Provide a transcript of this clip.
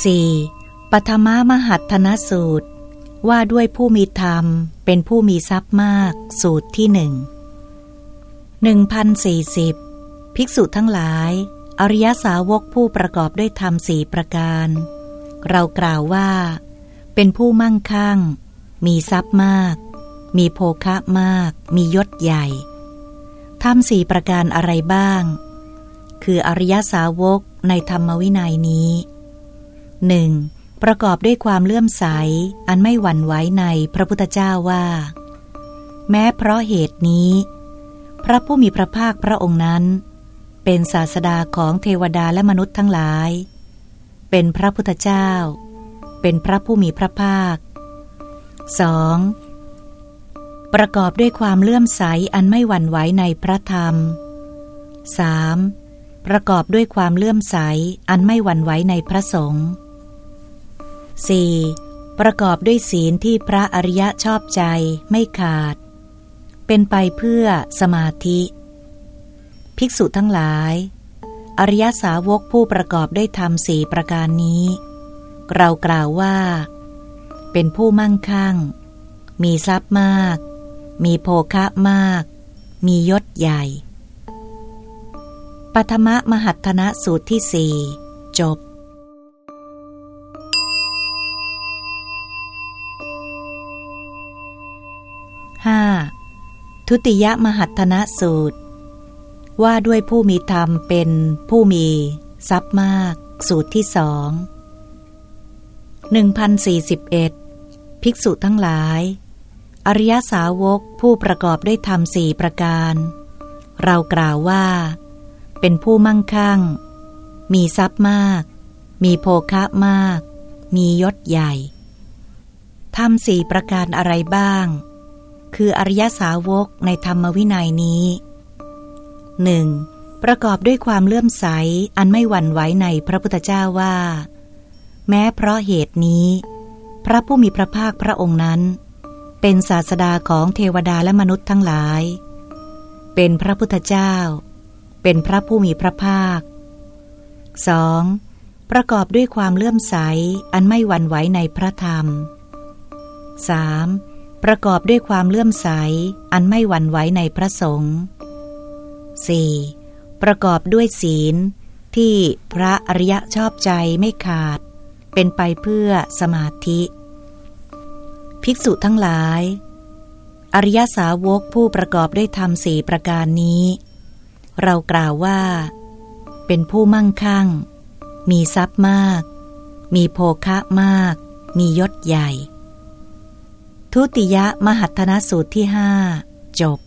4. ปฐมมหัตถนสูตร ว่าด้วยผู้มีธรรมเป็นผู้มีทรัพย์มากสูตรที่หนึ่งหนึ่งพันสี่สิบภิกษุทั้งหลาย อริยสาวกผู้ประกอบด้วยธรรมสี่ประการ เรากล่าวว่า เป็นผู้มั่งคั่ง มีทรัพย์มาก มีโภคะมาก มียศใหญ่ธรรมสี่ประการอะไรบ้าง คืออริยสาวกในธรรมวินัยนี้ หนึ่งประกอบด้วยความเลื่อมใส อันไม่หวั่นไหวในพระพุทธเจ้าว่า แม้เพราะเหตุนี้ พระผู้มีพระภาคพระองค์นั้น เป็นศาสดาของเทวดาและมนุษย์ทั้งหลาย เป็นพระพุทธเจ้า เป็นพระผู้มีพระภาค 2. ประกอบด้วยความเลื่อมใสอันไม่หวั่นไหวในพระธรรม 3. ประกอบด้วยความเลื่อมใสอันไม่หวั่นไหวในพระสงฆ์ 4. ประกอบด้วยศีลที่พระอริยะชอบใจไม่ขาด เป็นไปเพื่อสมาธิ ภิกษุทั้งหลาย อริยสาวกผู้ประกอบด้วยธรรมสี่ประการนี้ เรากล่าวว่า เป็นผู้มั่งคั่ง มีทรัพย์มาก มีโภคะมาก มียศใหญ่ปัทมมหัตนะสูตรที่สี่จบ 5. ทุติยมหัตนะสูตร ว่าด้วยผู้มีธรรมเป็นผู้มีทรัพย์มาก สูตรที่สองหนึ่งพันสี่สิบเอ็ดภิกษุทั้งหลาย อริยสาวกผู้ประกอบด้วยธรรมสี่ประการ เรากล่าวว่า เป็นผู้มั่งคั่ง มีทรัพย์มาก มีโภคะมาก มียศใหญ่ทำสี่ประการอะไรบ้าง คืออริยสาวกในธรรมวินัยนี้ 1. ประกอบด้วยความเลื่อมใส อันไม่หวั่นไหวในพระพุทธเจ้าว่า แม้เพราะเหตุนี้ พระผู้มีพระภาคพระองค์นั้น เป็นศาสดาของเทวดาและมนุษย์ทั้งหลาย เป็นพระพุทธเจ้า เป็นพระผู้มีพระภาค 2. ประกอบด้วยความเลื่อมใส อันไม่หวั่นไหวในพระธรรม 3. ประกอบด้วยความเลื่อมใส อันไม่หวั่นไหวในพระสงฆ์ 4. ประกอบด้วยศีล ที่พระอริยชอบใจไม่ขาด เป็นไปเพื่อสมาธิ ภิกษุทั้งหลาย อริยสาวกผู้ประกอบด้วยธรรมสี่ประการนี้ เรากล่าวว่า เป็นผู้มั่งคั่ง มีทรัพย์มาก มีโภคะมาก มียศใหญ่ ทุติยมหัตถนสูตรที่ห้าจบ